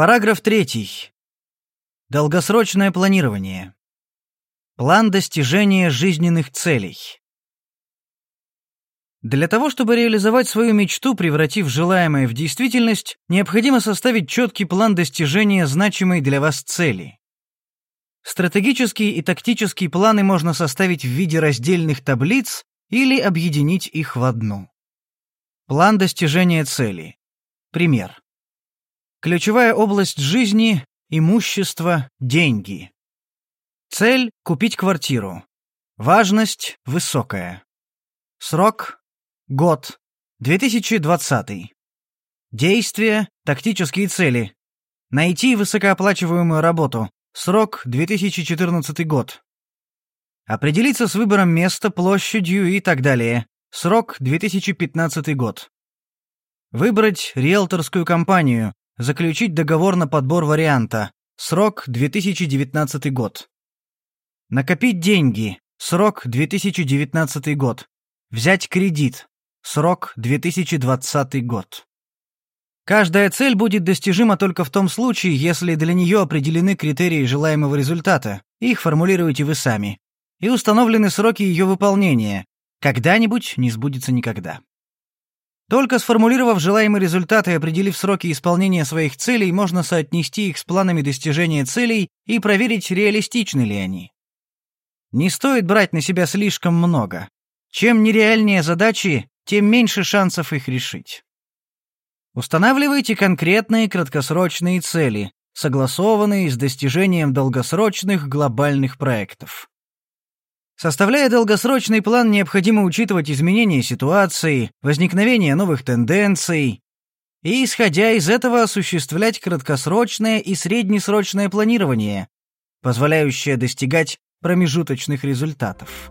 Параграф 3. Долгосрочное планирование. План достижения жизненных целей. Для того, чтобы реализовать свою мечту, превратив желаемое в действительность, необходимо составить четкий план достижения значимой для вас цели. Стратегические и тактические планы можно составить в виде раздельных таблиц или объединить их в одну. План достижения цели. Пример. Ключевая область жизни – имущество, деньги. Цель – купить квартиру. Важность – высокая. Срок – год, 2020. Действия – тактические цели. Найти высокооплачиваемую работу. Срок – 2014 год. Определиться с выбором места, площадью и так далее. Срок – 2015 год. Выбрать риэлторскую компанию, Заключить договор на подбор варианта. Срок 2019 год. Накопить деньги. Срок 2019 год. Взять кредит. Срок 2020 год. Каждая цель будет достижима только в том случае, если для нее определены критерии желаемого результата, их формулируете вы сами, и установлены сроки ее выполнения. Когда-нибудь не сбудется никогда. Только сформулировав желаемый результат и определив сроки исполнения своих целей, можно соотнести их с планами достижения целей и проверить, реалистичны ли они. Не стоит брать на себя слишком много. Чем нереальнее задачи, тем меньше шансов их решить. Устанавливайте конкретные краткосрочные цели, согласованные с достижением долгосрочных глобальных проектов. Составляя долгосрочный план, необходимо учитывать изменения ситуации, возникновение новых тенденций, и, исходя из этого, осуществлять краткосрочное и среднесрочное планирование, позволяющее достигать промежуточных результатов.